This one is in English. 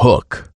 Hook.